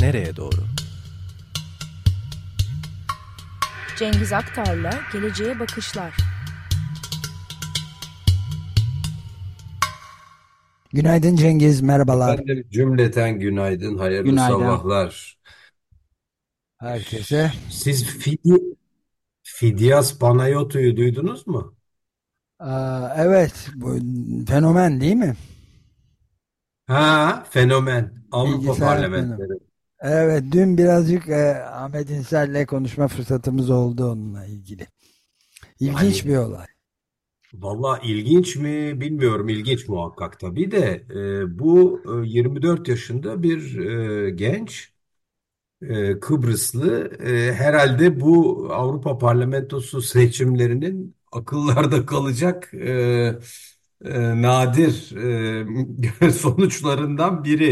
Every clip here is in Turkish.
nereye doğru? Cengiz Aktar'la Geleceğe Bakışlar. Günaydın Cengiz, merhabalar Efendim cümleten günaydın, hayırlı Günaydın. sabahlar. herkese. Siz Fidi, Fidias Panayotu'yu duydunuz mu? Aa, evet, bu fenomen değil mi? Ha, fenomen. Avrupa Parlamentoları. Evet, dün birazcık e, Ahmet İnsel'le konuşma fırsatımız oldu onunla ilgili. İlginç Yani bir olay. Vallahi ilginç mi bilmiyorum. İlginç muhakkak tabii de e, bu e, 24 yaşında bir e, genç e, Kıbrıslı e, herhalde bu Avrupa Parlamentosu seçimlerinin akıllarda kalacak e, e, nadir e, sonuçlarından biri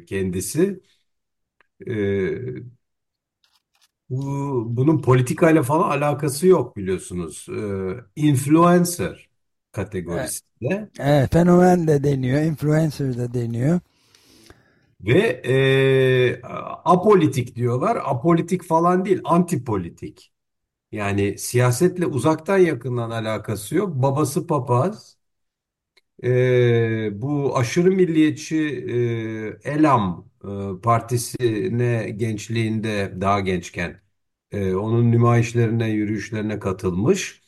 e, kendisi. E, bu, bunun politikayla falan alakası yok biliyorsunuz. E, influencer E, kategorisinde evet, fenomen de deniyor, influencer de deniyor. ve e, apolitik diyorlar. Apolitik falan değil, antipolitik. Yani siyasetle uzaktan yakından alakası yok. Babası papaz. Ee, bu aşırı milliyetçi e, Elam e, partisine gençliğinde daha gençken e, onun nümayişlerine, yürüyüşlerine katılmış.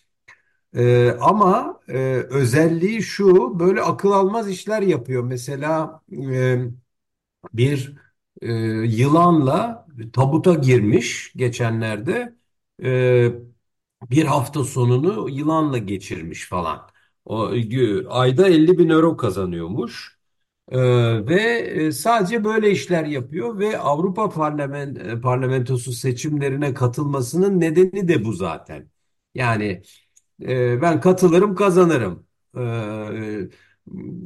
E, ama e, özelliği şu, böyle akıl almaz işler yapıyor. Mesela e, bir e, yılanla tabuta girmiş geçenlerde. E, bir hafta sonunu yılanla geçirmiş falan. O ayda 50 bin euro kazanıyormuş. Ee, ve e, sadece böyle işler yapıyor ve Avrupa Parlament e, Parlamentosu seçimlerine katılmasının nedeni de bu zaten. Yani e, ben katılırım kazanırım. Ee,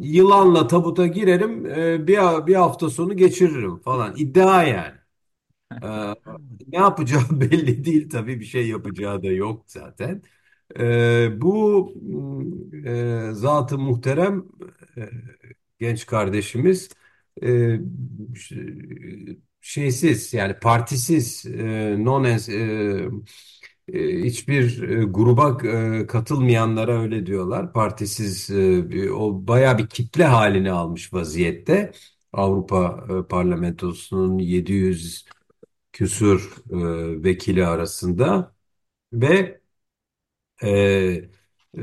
yılanla tabuta girerim e, bir, bir hafta sonu geçiririm falan. İddia yani. Ee, ne yapacağı belli değil tabii bir şey yapacağı da yok zaten. Ee, bu e, zat-ı muhterem e, genç kardeşimiz e, şeysiz yani partisiz e, non e, hiçbir e, gruba katılmayanlara öyle diyorlar. Partisiz o bayağı bir kitle halini almış vaziyette. Avrupa Parlamentosu'nun 700 küsur vekili arasında ve e,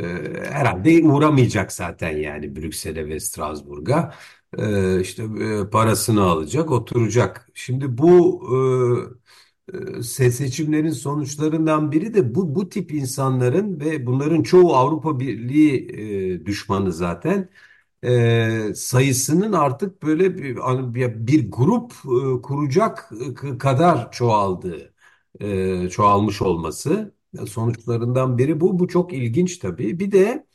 herhalde uğramayacak zaten yani Brüksel'e ve Strasbourg'a E, işte e, parasını alacak oturacak. Şimdi bu e, e, se- seçimlerin sonuçlarından biri de bu bu tip insanların ve bunların çoğu Avrupa Birliği e, düşmanı zaten e, sayısının artık böyle bir, bir, bir grup e, kuracak e, kadar çoğaldığı, e, çoğalmış olması sonuçlarından biri bu. Bu çok ilginç tabii. Bir de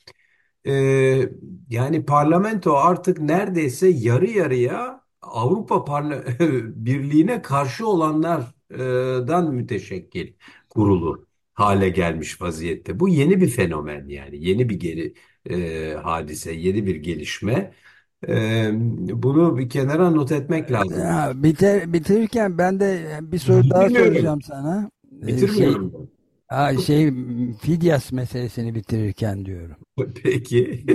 ee, yani parlamento artık neredeyse yarı yarıya Avrupa Parla- Birliği'ne karşı olanlardan müteşekkil kurulu hale gelmiş vaziyette. Bu yeni bir fenomen yani yeni bir geri e, hadise, yeni bir gelişme. Ee, bunu bir kenara not etmek lazım. Ya, biter, bitirirken ben de bir soru daha Bitirmiyorum. soracağım sana. Ee, şey, Ha, şey Fidyas meselesini bitirirken diyorum. Peki.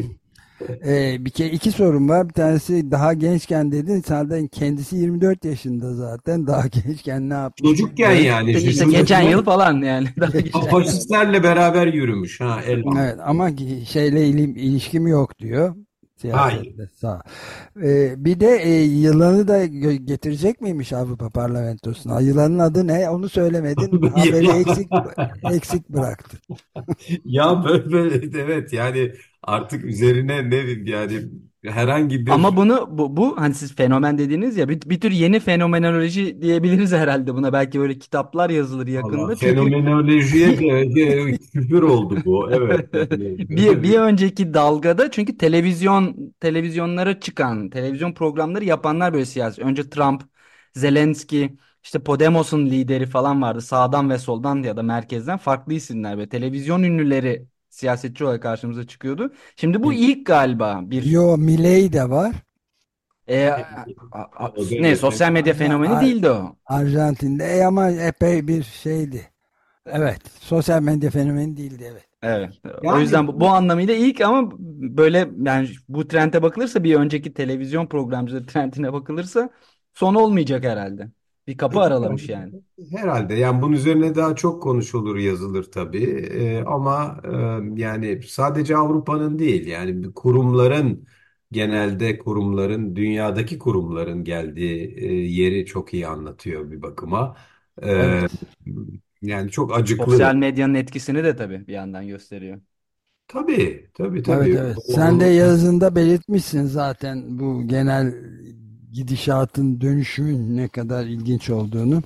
Ee, bir kere iki sorum var. Bir tanesi daha gençken dedin. Zaten kendisi 24 yaşında zaten. Daha gençken ne yapmış? Çocukken yani. İşte Çocuk- geçen yıl falan yani. Faşistlerle beraber yürümüş. Ha, elham. Evet ama şeyle ilim, ilişkim yok diyor. Siyasetle sağ. Ee, bir de e, yılanı da getirecek miymiş Avrupa Parlamentosu'na? Yılanın adı ne? Onu söylemedin. Haberi eksik eksik bıraktın. Ya böyle, böyle evet yani artık üzerine ne yani herhangi bir Ama bunu bu, bu hani siz fenomen dediğiniz ya bir, bir tür yeni fenomenoloji diyebiliriz herhalde buna. Belki böyle kitaplar yazılır yakında. Allah, Çünkü fenomenolojiye de, de küfür oldu bu. Evet. bir, bir önceki dalgada çünkü televizyon televizyonlara çıkan televizyon programları yapanlar böyle siyasi. Önce Trump, Zelenski, işte Podemos'un lideri falan vardı. Sağdan ve soldan ya da merkezden farklı isimler ve televizyon ünlüleri siyasetçi olarak karşımıza çıkıyordu. Şimdi bu ilk galiba bir Yo Milley de var. E, ne sosyal medya fenomeni değildi o. Arjantin'de e, ama epey bir şeydi. Evet. Sosyal medya fenomeni değildi evet. Evet. Yani, o yüzden bu, bu anlamıyla ilk ama böyle yani bu trende bakılırsa bir önceki televizyon programcıları trendine bakılırsa son olmayacak herhalde. Bir kapı aralamış yani. Herhalde yani bunun üzerine daha çok konuşulur, yazılır tabii. Ee, ama e, yani sadece Avrupa'nın değil yani kurumların genelde kurumların dünyadaki kurumların geldiği e, yeri çok iyi anlatıyor bir bakıma. Ee, Evet. yani çok acıklı. Sosyal medyanın etkisini de tabii bir yandan gösteriyor. Tabii, tabii, Evet tabii. evet. Sen de yazında belirtmişsin zaten bu genel gidişatın dönüşümün ne kadar ilginç olduğunu.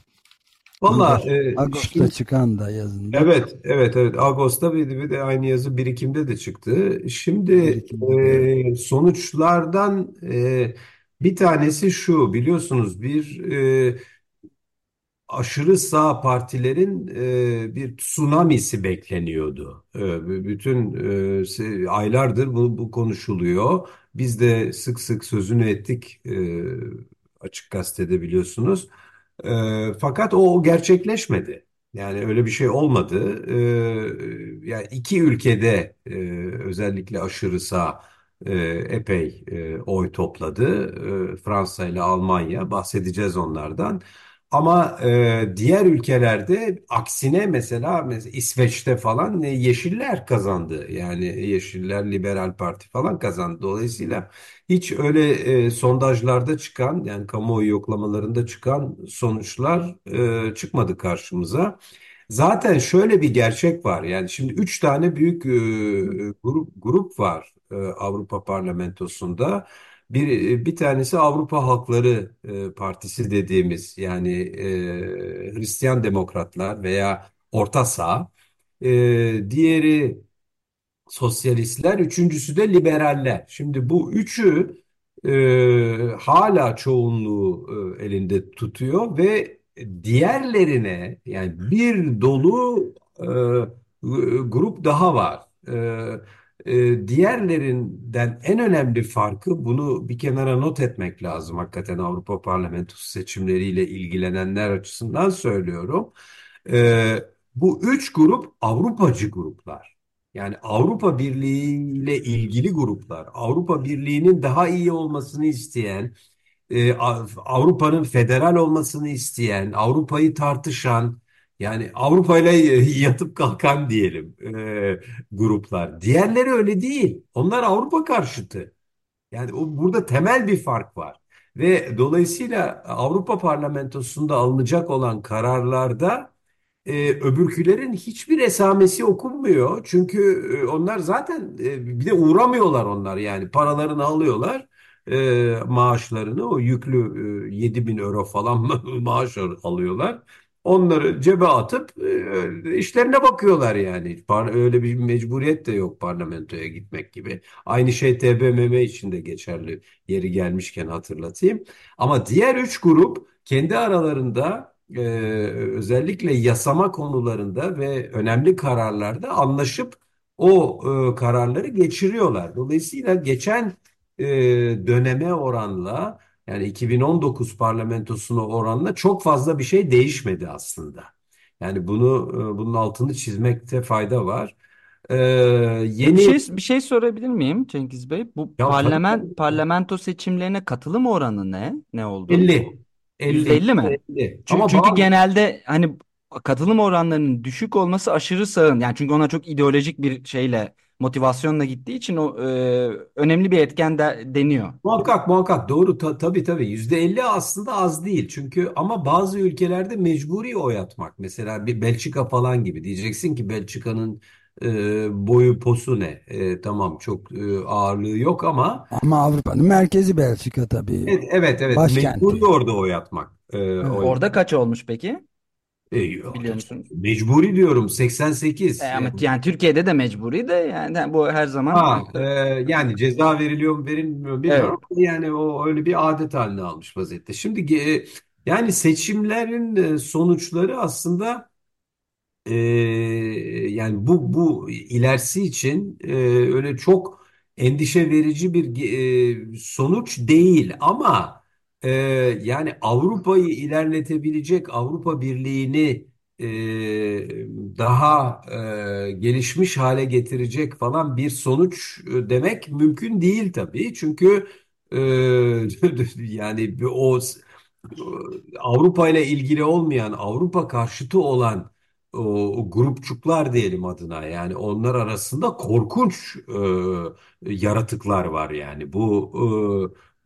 Valla e, Ağustos'ta şimdi çıkan da yazında. evet, evet, evet. Ağustos'ta bir, bir de aynı yazı birikimde de çıktı. Şimdi Birikimde e, sonuçlardan e, bir tanesi şu, biliyorsunuz bir e, aşırı sağ partilerin e, bir tsunamisi bekleniyordu. E, bütün e, aylardır bu, bu konuşuluyor. Biz de sık sık sözünü ettik e, Açık Gazete'de biliyorsunuz. E, fakat o gerçekleşmedi. Yani öyle bir şey olmadı. E, yani iki ülkede e, özellikle aşırı sağ e, epey e, oy topladı. E, Fransa ile Almanya bahsedeceğiz onlardan. Ama e, diğer ülkelerde aksine mesela, mesela İsveç'te falan e, Yeşiller kazandı. Yani Yeşiller Liberal Parti falan kazandı. Dolayısıyla hiç öyle e, sondajlarda çıkan yani kamuoyu yoklamalarında çıkan sonuçlar e, çıkmadı karşımıza. Zaten şöyle bir gerçek var. Yani şimdi üç tane büyük e, grup grup var e, Avrupa Parlamentosu'nda. Bir, bir tanesi Avrupa Halkları e, Partisi dediğimiz yani e, Hristiyan Demokratlar veya Orta Sağ. E, diğeri sosyalistler, üçüncüsü de liberaller. Şimdi bu üçü e, hala çoğunluğu e, elinde tutuyor ve diğerlerine yani bir dolu e, grup daha var. E, e, diğerlerinden en önemli farkı bunu bir kenara not etmek lazım. Hakikaten Avrupa Parlamentosu seçimleriyle ilgilenenler açısından söylüyorum. E, bu üç grup Avrupacı gruplar. Yani Avrupa Birliği ile ilgili gruplar, Avrupa Birliği'nin daha iyi olmasını isteyen, e, Avrupa'nın federal olmasını isteyen, Avrupa'yı tartışan, yani Avrupa ile yatıp kalkan diyelim e, gruplar. Diğerleri öyle değil. Onlar Avrupa karşıtı. Yani o, burada temel bir fark var. Ve dolayısıyla Avrupa Parlamentosu'nda alınacak olan kararlarda e, öbürkülerin hiçbir esamesi okunmuyor. Çünkü e, onlar zaten e, bir de uğramıyorlar onlar yani paralarını alıyorlar e, maaşlarını o yüklü e, 7 bin euro falan maaş alıyorlar. Onları cebe atıp e, işlerine bakıyorlar yani. Öyle bir mecburiyet de yok parlamentoya gitmek gibi. Aynı şey TBMM için de geçerli yeri gelmişken hatırlatayım. Ama diğer üç grup kendi aralarında e, özellikle yasama konularında ve önemli kararlarda anlaşıp o e, kararları geçiriyorlar. Dolayısıyla geçen e, döneme oranla yani 2019 parlamentosuna oranla çok fazla bir şey değişmedi aslında. Yani bunu e, bunun altını çizmekte fayda var. E, Bir yeni şey bir şey sorabilir miyim Cengiz Bey? Bu ya parlament tabii parlamento seçimlerine katılım oranı ne? Ne oldu? 50 50 %50 mi? 50 Çünkü, ama çünkü bazı genelde hani katılım oranlarının düşük olması aşırı sağın. Yani çünkü ona çok ideolojik bir şeyle motivasyonla gittiği için o e, önemli bir etken de deniyor. Muhakkak muhakkak doğru ta, tabii tabii yüzde elli aslında az değil çünkü ama bazı ülkelerde mecburi oy atmak mesela bir Belçika falan gibi diyeceksin ki Belçika'nın e, boyu posu ne E, tamam çok e, ağırlığı yok ama Ama Avrupa'nın merkezi Belçika tabii. evet evet, evet Başkenti. mecburi orada oy atmak e, Evet. oy Orada kaç olmuş peki? E, Biliyor musunuz? mecburi diyorum 88 E, ama yani. yani Türkiye'de de mecburi de yani bu her zaman Ha, e, yani ceza veriliyor mu verilmiyor mu evet. bilmiyorum ama yani o öyle bir adet haline almış vaziyette. Şimdi e, yani seçimlerin e, sonuçları aslında e, yani bu bu ilerisi için e, öyle çok endişe verici bir e, sonuç değil ama e, yani Avrupa'yı ilerletebilecek Avrupa Birliği'ni e, daha e, gelişmiş hale getirecek falan bir sonuç demek mümkün değil tabii. Çünkü e, yani o Avrupa ile ilgili olmayan, Avrupa karşıtı olan o, o grupçuklar diyelim adına yani onlar arasında korkunç e, yaratıklar var yani bu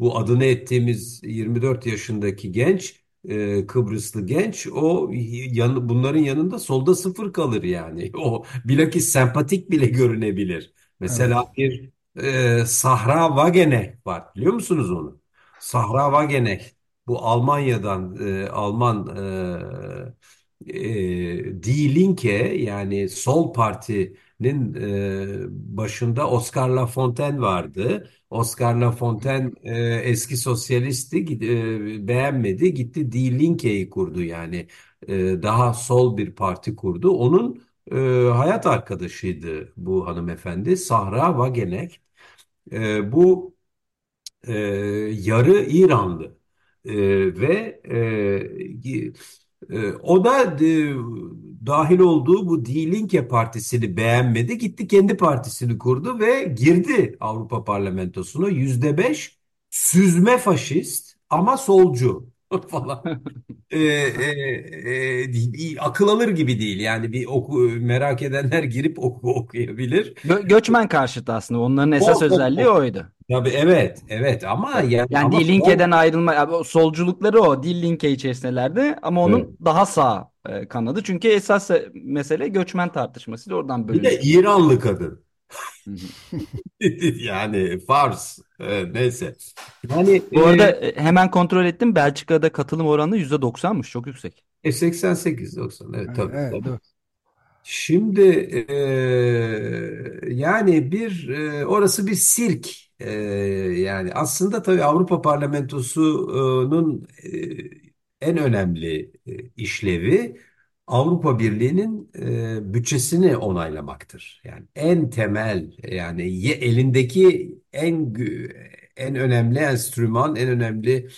bu adını ettiğimiz 24 yaşındaki genç e, Kıbrıslı genç o yan, bunların yanında solda sıfır kalır yani o bilakis sempatik bile görünebilir Evet. mesela bir e, Sahra Wagenknecht var biliyor musunuz onu Sahra Wagenknecht bu Almanya'dan e, Alman e, e, Die Linke yani Sol Parti'nin e, başında Oscar Lafontaine vardı. Oscar Lafontaine e, eski sosyalisti e, beğenmedi gitti Die Linke'yi kurdu yani e, daha sol bir parti kurdu. Onun hayat arkadaşıydı bu hanımefendi Sahra Wagenknecht. Bu yarı İranlı ve o da e, dahil olduğu bu Die Linke partisini beğenmedi. Gitti kendi partisini kurdu ve girdi Avrupa Parlamentosu'na. Yüzde beş süzme faşist ama solcu falan. E, e, e, akıl alır gibi değil. Yani bir oku, merak edenler girip oku, okuyabilir. Gö- göçmen karşıtı aslında. Onların esas çok özelliği oydu. Tabii evet, evet ama yani Yani ama Linke'den ayrılma, o solculukları o Die Linke içerisindelerdi ama Evet. onun daha sağ e, kanadı. Çünkü esas mesele göçmen tartışmasıydı. Oradan Bir de. İranlı kadın. Yani Fars. Evet, neyse. Yani Bu arada e, e, hemen kontrol ettim. Belçika'da katılım oranı %90'mış. Çok yüksek. e, 88-90 evet tabii Evet, tabii. dur. Şimdi e, yani bir e, orası bir sirk E, yani aslında tabii Avrupa Parlamentosu'nun e, en önemli e, işlevi Avrupa Birliği'nin e, bütçesini onaylamaktır. Yani en temel yani elindeki en en önemli enstrüman, en önemli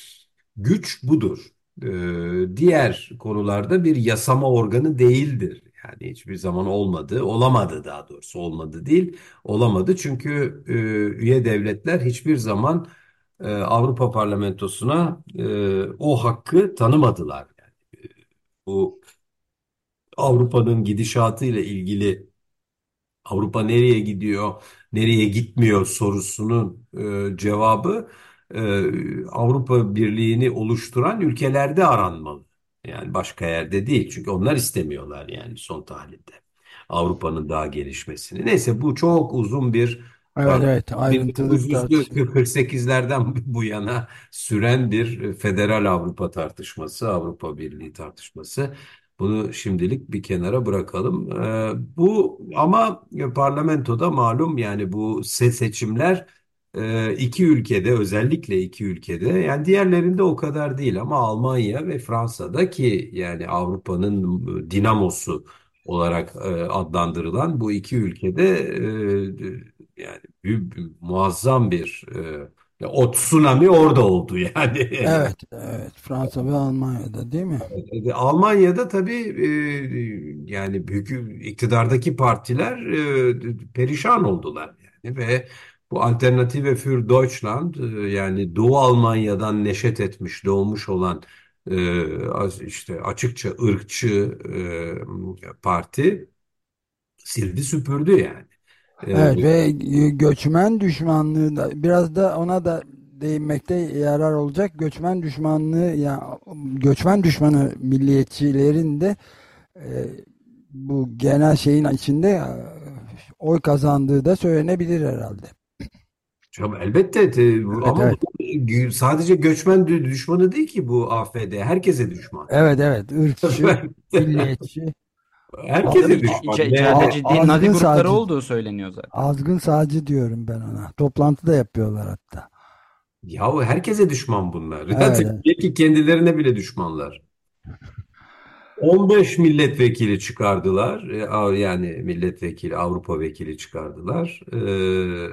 güç budur. Ee, diğer konularda bir yasama organı değildir. Yani hiçbir zaman olmadı, olamadı daha doğrusu olmadı değil, olamadı. Çünkü e, üye devletler hiçbir zaman e, Avrupa Parlamentosu'na e, o hakkı tanımadılar. Yani bu Avrupa'nın gidişatı ile ilgili Avrupa nereye gidiyor, nereye gitmiyor sorusunun e, cevabı e, Avrupa Birliği'ni oluşturan ülkelerde aranmalı. Yani başka yerde değil. Çünkü onlar istemiyorlar yani son tahlilde. Avrupa'nın daha gelişmesini. Neyse bu çok uzun bir Evet evet ayrıntılı tartışma. 1948'lerden bu yana süren bir federal Avrupa tartışması, Avrupa Birliği tartışması. Bunu şimdilik bir kenara bırakalım. Ee, bu ama parlamentoda malum yani bu se- seçimler e, iki ülkede özellikle iki ülkede yani diğerlerinde o kadar değil ama Almanya ve Fransa'da ki yani Avrupa'nın dinamosu olarak e, adlandırılan bu iki ülkede e, yani muazzam bir e, o tsunami orada oldu yani. Evet evet Fransa ve Almanya'da değil mi? E, Almanya'da tabii e, yani büyük iktidardaki partiler e, perişan oldular yani ve bu Alternative für Deutschland e, yani Doğu Almanya'dan neşet etmiş doğmuş olan az- işte açıkça ırkçı parti sildi süpürdü yani. Evet E, ve göçmen düşmanlığı da biraz da ona da değinmekte yarar olacak. Göçmen düşmanlığı ya göçmen düşmanı milliyetçilerin de e, bu genel şeyin içinde e, oy kazandığı da söylenebilir herhalde. Elbette te- Evet ama evet. sadece göçmen dü- düşmanı değil ki bu AfD. Herkese düşman. Evet evet ırkçı, milliyetçi, Herkese düşman. içeride ciddi Nazi azgın grupları sağcı, olduğu söyleniyor zaten. azgın sağcı diyorum ben ona. Toplantı da yapıyorlar hatta. yahu herkese düşman bunlar. Evet, belki kendilerine bile düşmanlar. 15 milletvekili çıkardılar. E, Yani milletvekili, Avrupa vekili çıkardılar. Ee,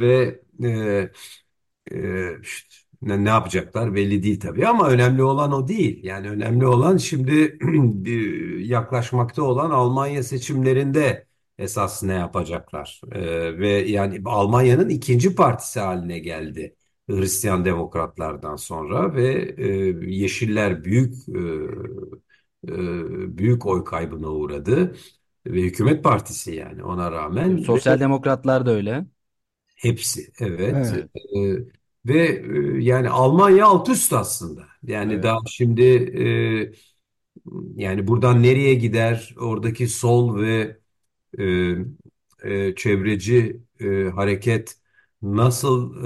ve e, e, işte, ne, ne yapacaklar belli değil tabii ama önemli olan o değil. Yani önemli olan şimdi yaklaşmakta olan Almanya seçimlerinde esas ne yapacaklar. E, ve yani Almanya'nın ikinci partisi haline geldi. Hristiyan demokratlardan sonra ve e, Yeşiller büyük e, e, büyük oy kaybına uğradı ve hükümet partisi yani ona rağmen Sosyal demokratlar da öyle. hepsi evet Evet. Ve e, yani Almanya alt üst aslında yani Evet. daha şimdi e, yani buradan nereye gider oradaki sol ve e, e, çevreci e, hareket nasıl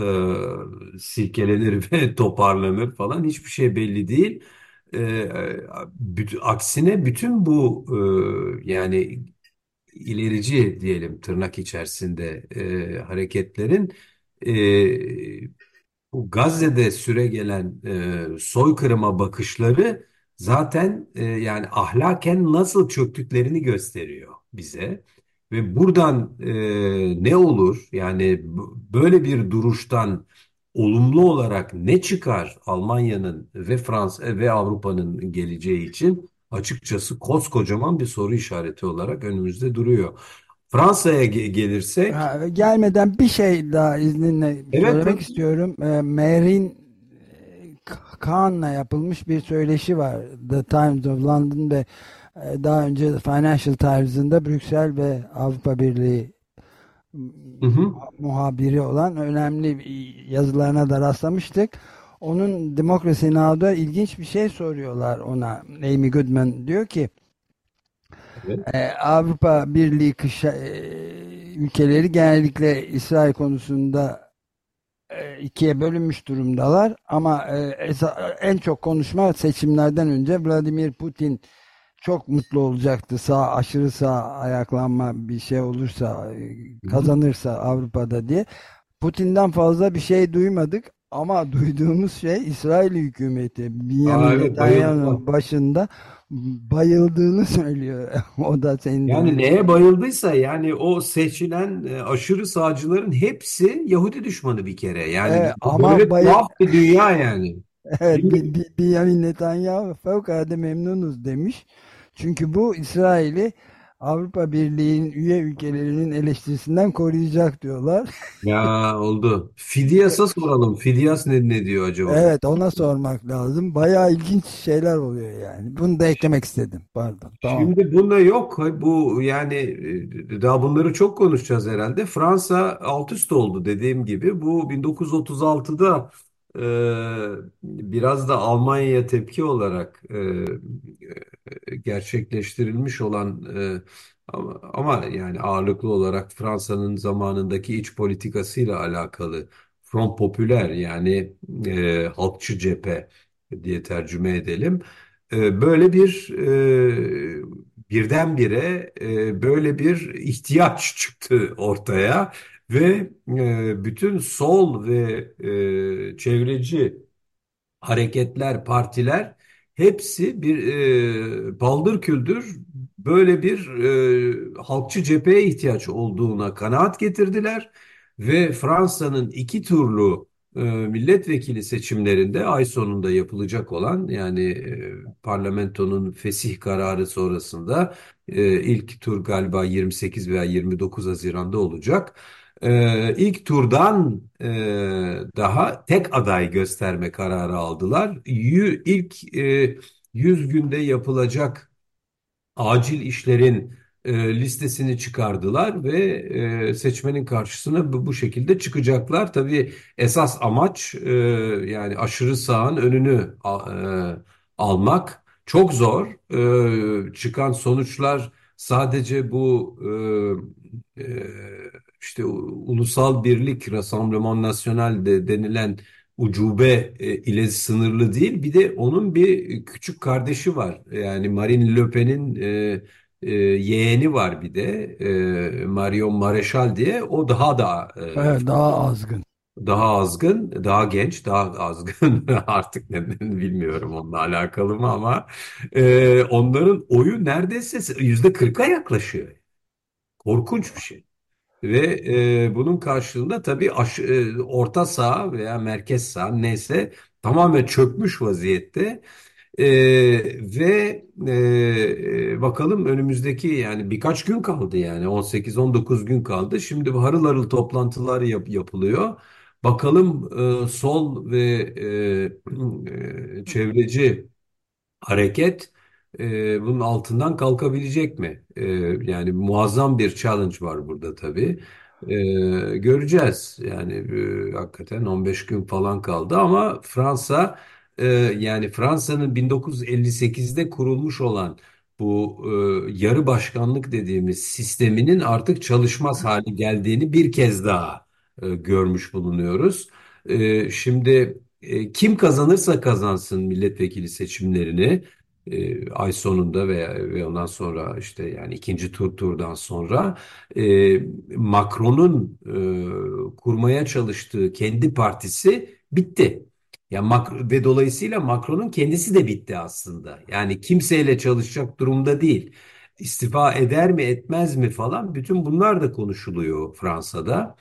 e, silkelenir ve toparlanır falan hiçbir şey belli değil. E, bütün, aksine bütün bu e, yani ilerici diyelim tırnak içerisinde e, hareketlerin e, bu Gazze'de süregelen e, soykırıma bakışları zaten e, yani ahlaken nasıl çöktüklerini gösteriyor bize. Ve buradan e, ne olur yani böyle bir duruştan olumlu olarak ne çıkar Almanya'nın ve Fransa ve Avrupa'nın geleceği için açıkçası koskocaman bir soru işareti olarak önümüzde duruyor. Fransa'ya ge- gelirsek Ha, gelmeden bir şey daha izninle evet söylemek tabii. istiyorum. E, Merin e, Kahn'la yapılmış bir söyleşi var. The Times of London ve e, daha önce Financial Times'ın da Brüksel ve Avrupa Birliği Hı hı. muhabiri olan önemli yazılarına da rastlamıştık. Onun Democracy Now'da ilginç bir şey soruyorlar ona. Amy Goodman diyor ki Evet. e, Avrupa Birliği kışa, e, ülkeleri genellikle İsrail konusunda e, ikiye bölünmüş durumdalar. Ama e, en çok konuşma seçimlerden önce Vladimir Putin çok mutlu olacaktı. Sağ aşırı sağ ayaklanma bir şey olursa e, kazanırsa Avrupa'da diye. Putin'den fazla bir şey duymadık ama duyduğumuz şey İsrail hükümeti. Bayıldılar. Netanyahu'nun başında bayıldığını söylüyor. O da senin Yani dediğin. neye bayıldıysa yani o seçilen e, aşırı sağcıların hepsi Yahudi düşmanı bir kere. Yani Evet, ama böyle bayı tuhaf bir dünya yani. Evet, Benjamin Netanyahu fevkalade memnunuz demiş. Çünkü bu İsrail'i Avrupa Birliği'nin üye ülkelerinin eleştirisinden koruyacak diyorlar. Ya oldu. Fidyas'a soralım. Fidyas ne, ne diyor acaba? Evet, ona sormak lazım. Bayağı ilginç şeyler oluyor yani. Bunu da eklemek istedim. Pardon. Tamam. Şimdi bunda yok. Bu yani e, daha bunları çok konuşacağız herhalde. Fransa alt üst oldu dediğim gibi. Bu 1936'da biraz da Almanya'ya tepki olarak gerçekleştirilmiş olan ama, yani ağırlıklı olarak Fransa'nın zamanındaki iç politikasıyla alakalı Front Popüler yani e, halkçı cephe diye tercüme edelim. E, Böyle bir birdenbire e, böyle bir ihtiyaç çıktı ortaya ve e, bütün sol ve e, çevreci hareketler, partiler hepsi bir e, paldır küldür böyle bir e, halkçı cepheye ihtiyaç olduğuna kanaat getirdiler ve Fransa'nın iki turlu e, milletvekili seçimlerinde ay sonunda yapılacak olan yani e, parlamentonun fesih kararı sonrasında e, ilk tur galiba 28 veya 29 Haziran'da olacak. Ee, ilk turdan e, daha tek aday gösterme kararı aldılar. Yü, ilk e, 100 günde yapılacak acil işlerin e, listesini çıkardılar ve e, seçmenin karşısına bu, şekilde çıkacaklar. Tabii esas amaç e, yani aşırı sağın önünü almak çok zor. Çıkan sonuçlar sadece bu işte ulusal birlik Rassemblement National de denilen ucube ile sınırlı değil. Bir de onun bir küçük kardeşi var. Yani Marine Le Pen'in e, yeğeni var bir de e, Marion Maréchal diye. O daha da e, Evet, daha azgın. daha azgın, daha genç, daha azgın. Artık neden bilmiyorum onunla alakalı mı ama e, onların oyu neredeyse yüzde kırka yaklaşıyor. Korkunç bir şey. Ve e, bunun karşılığında tabii aş, e, orta sağ veya merkez sağ neyse tamamen çökmüş vaziyette. E, ve e, bakalım önümüzdeki yani birkaç gün kaldı yani 18-19 gün kaldı. Şimdi harıl harıl toplantılar yap, yapılıyor. Bakalım e, sol ve e, e, çevreci hareket e, bunun altından kalkabilecek mi? E, yani muazzam bir challenge var burada tabii. E, göreceğiz. Yani e, hakikaten 15 gün falan kaldı ama Fransa e, yani Fransa'nın 1958'de kurulmuş olan bu e, yarı başkanlık dediğimiz sisteminin artık çalışmaz hale geldiğini bir kez daha e, görmüş bulunuyoruz. Şimdi kim kazanırsa kazansın milletvekili seçimlerini ay sonunda veya ve ondan sonra işte yani ikinci tur turdan sonra Macron'un kurmaya çalıştığı kendi partisi bitti. Ya Mac- ve dolayısıyla Macron'un kendisi de bitti aslında. Yani kimseyle çalışacak durumda değil. İstifa eder mi etmez mi falan bütün bunlar da konuşuluyor Fransa'da.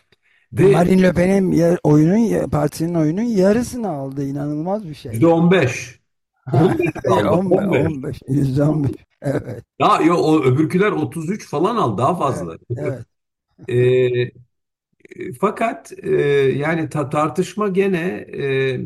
Ve Marine Le Pen'in oyunun partisinin oyunun yarısını aldı. İnanılmaz bir şey. %15. Ha, 15 hayır, aldı. 15, 15. 15, 115. Evet, Ya yo, o öbürküler 33 falan al daha evet, fazla. evet. E, fakat e, yani ta- tartışma gene e,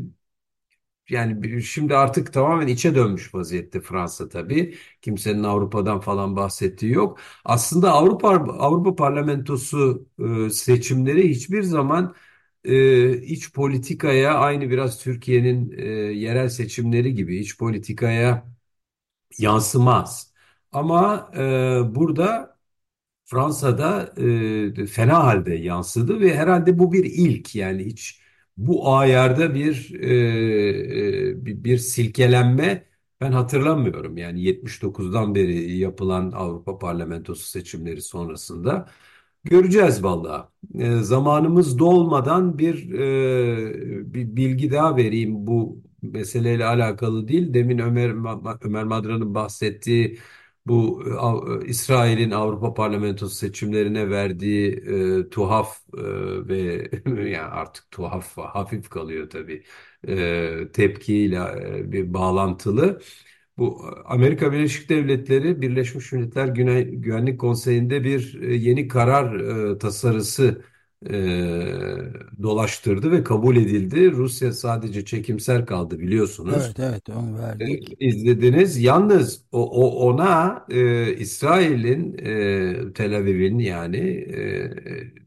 yani şimdi artık tamamen içe dönmüş vaziyette Fransa tabii. Kimsenin Avrupa'dan falan bahsettiği yok. Aslında Avrupa Avrupa Parlamentosu e, seçimleri hiçbir zaman e, iç politikaya aynı biraz Türkiye'nin e, yerel seçimleri gibi iç politikaya yansımaz. Ama burada Fransa'da e, fena halde yansıdı ve herhalde bu bir ilk yani hiç bu ayarda bir e, e, bir, bir silkelenme ben hatırlamıyorum. Yani 79'dan beri yapılan Avrupa Parlamentosu seçimleri sonrasında göreceğiz vallahi. E, zamanımız dolmadan bir, e, bir bilgi daha vereyim bu meseleyle alakalı değil. Demin Ömer Ömer Madra'nın bahsettiği bu e, Av- e, İsrail'in Avrupa Parlamentosu seçimlerine verdiği e, tuhaf e, ve yani artık tuhaf hafif kalıyor tabii e, tepkiyle e, bir bağlantılı. Bu Amerika Birleşik Devletleri Birleşmiş Milletler Güne- Güvenlik Konseyi'nde bir e, yeni karar e, tasarısı e, dolaştırdı ve kabul edildi. Rusya sadece çekimser kaldı biliyorsunuz. Evet, evet onu E, verdik. İzlediniz. Yalnız o, o- ona e, İsrail'in e, Tel Aviv'in yani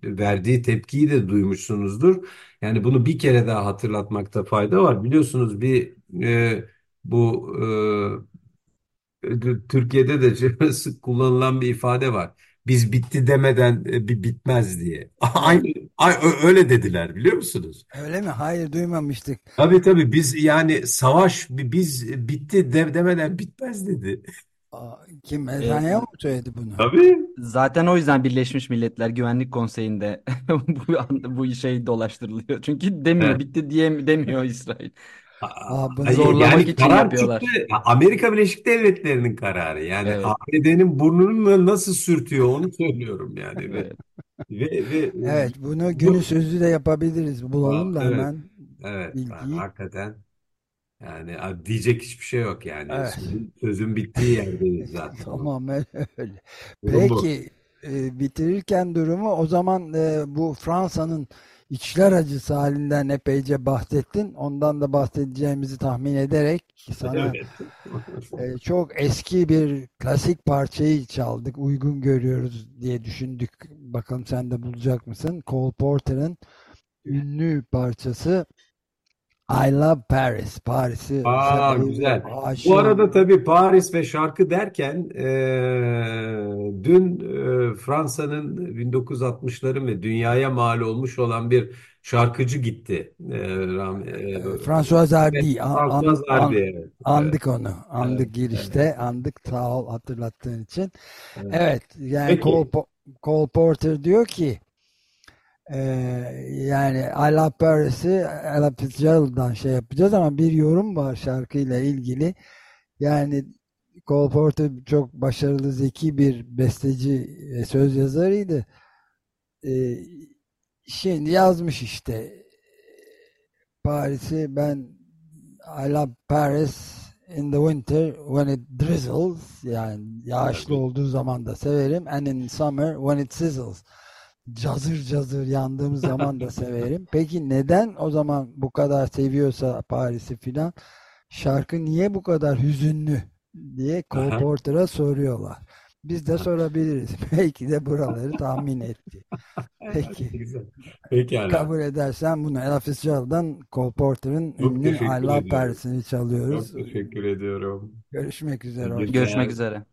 e, verdiği tepkiyi de duymuşsunuzdur. Yani bunu bir kere daha hatırlatmakta fayda var. Biliyorsunuz bir e, bu e, Türkiye'de de sık kullanılan bir ifade var. Biz bitti demeden e, bir bitmez diye. Evet. Aynı, öyle dediler biliyor musunuz? Öyle mi? Hayır duymamıştık. Tabii tabii biz yani savaş biz bitti de, demeden bitmez dedi. Aa, Kim? E, Netanyahu mu söyledi bunu? Tabii. zaten o yüzden Birleşmiş Milletler Güvenlik Konseyi'nde bu, bu şey dolaştırılıyor. Çünkü demiyor, Evet. bitti diye demiyor İsrail. Aa, bunu Zorlamak Yani için karar yapıyorlar. çıktı. Amerika Birleşik Devletleri'nin kararı. Yani Evet, ABD'nin burnunu nasıl sürtüyor onu söylüyorum yani ve evet. ve, ve Evet, bunu günü bu sözü de yapabiliriz. Bulalım da evet hemen evet bilgiyi. hakikaten yani diyecek hiçbir şey yok yani Evet, sözün, sözün bittiği yerdeyiz zaten. tamamen öyle. Durum bu. Peki, e, bitirirken durumu o zaman e, bu Fransa'nın içler acısı halinden epeyce bahsettin. Ondan da bahsedeceğimizi tahmin ederek sana e, çok eski bir klasik parçayı çaldık. Uygun görüyoruz diye düşündük. Bakalım sen de bulacak mısın? Cole Porter'ın ünlü parçası I Love Paris. Paris'i Aa güzel. Bu aşığım. arada tabii Paris ve şarkı derken eee, dün eee, Fransa'nın 1960'ların ve dünyaya mal olmuş olan bir şarkıcı gitti. Eee, ram- eee, E, François Hardy an- an- François an- Hardy evet. Evet, andık onu. evet, Andık evet, girişte. Andık sağ ol hatırlattığın için. evet. Evet yani Cole, Peki. Cole Porter diyor ki e, yani I Love Paris'i Ella Fitzgerald'dan şey yapacağız ama bir yorum var şarkıyla ilgili. Yani Cole Porter çok başarılı, zeki bir besteci ve söz yazarıydı. e, şimdi yazmış işte Paris'i ben I love Paris in the winter when it drizzles yani yağışlı olduğu zaman da severim and in summer when it sizzles cazır cazır yandığımız zaman da severim. Peki neden o zaman bu kadar seviyorsa Paris'i filan şarkı niye bu kadar hüzünlü diye Cole. Porter'a soruyorlar. Biz de sorabiliriz. Belki de buraları tahmin etti. Peki. Güzel. Pekala. Kabul edersen bunu Ella Fitzgerald'dan Cole Porter'ın ünlü I Love. Paris'ini çalıyoruz. Çok teşekkür ediyorum. Görüşmek üzere. Görüşmek üzere.